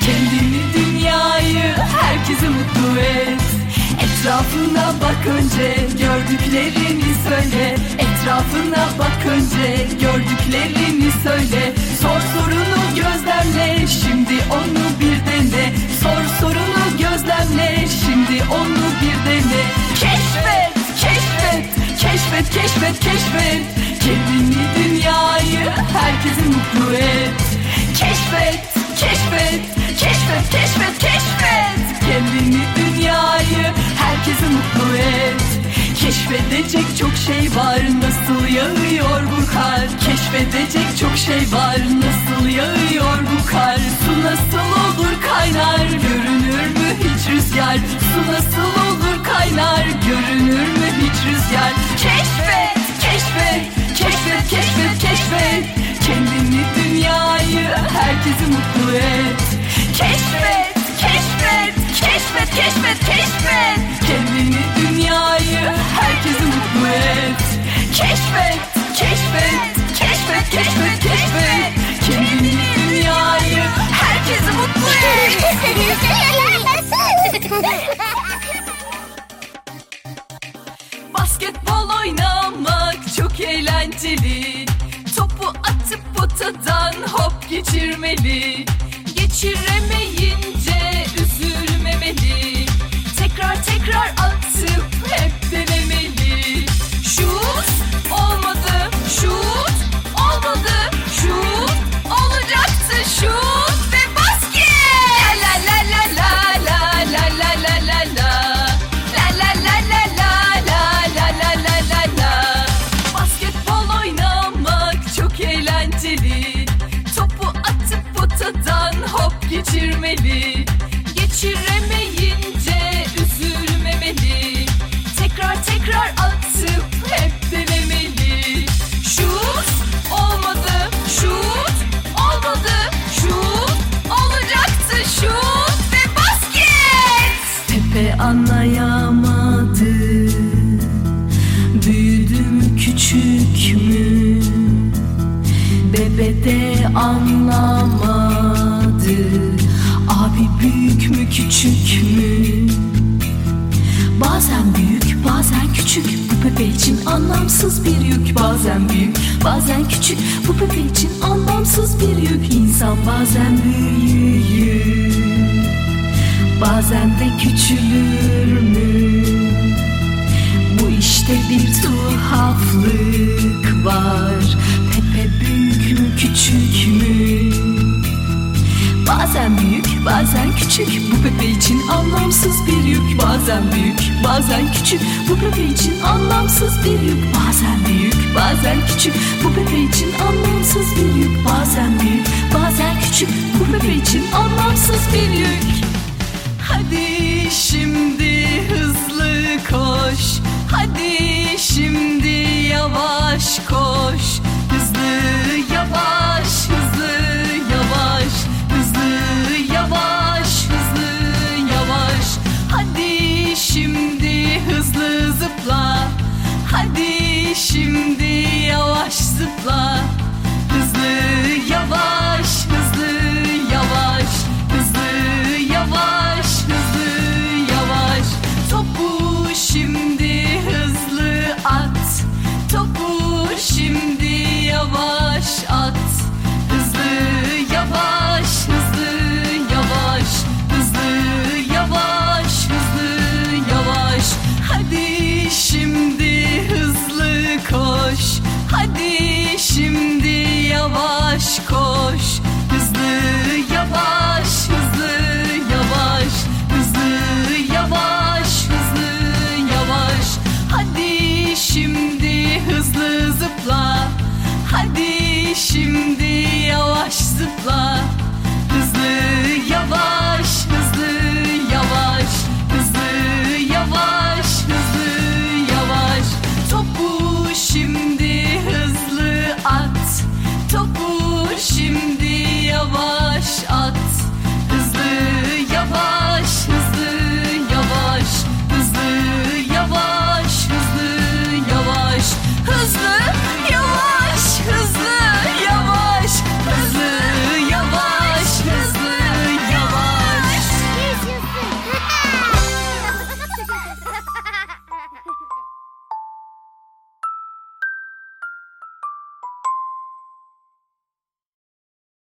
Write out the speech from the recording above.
Kendini dünyayı herkese mutlu et. Etrafına bak önce gördüklerini söyle. Etrafına bak önce gördüklerini söyle. Sor sorunu gözlemle şimdi onu bir dene. Sor sorunu gözlemle şimdi onu bir dene. Keşfet, keşfet, keşfet, keşfet, keşfet. Kendini dünyayı herkesi mutlu et. Keşfet, keşfet, keşfet, keşfet, keşfet. Kendini dünyayı herkesi mutlu et. Keşfedecek çok şey var nasıl yağıyor bu kar? Keşfedecek çok şey var nasıl yağıyor bu kar? Su nasıl olur kaynar? Görünür mü hiç rüzgar? Su nasıl eğlenceli. Topu atıp potadan hop geçirmeli. Geçiremeyince geçirmeli. Geçiremeyince üzülmemeli. Tekrar tekrar atıp küçük bebe için anlamsız bir yük Bazen büyük bazen küçük. Bu bebe için anlamsız bir yük İnsan bazen büyür Bazen de küçülür Bazen küçük Bu bebe için anlamsız bir yük. Bazen büyük bazen küçük Bu bebe için anlamsız bir yük. Bazen büyük bazen küçük Bu bebe için anlamsız bir yük. Bazen büyük bazen küçük Bu bebe için anlamsız bir yük şimdi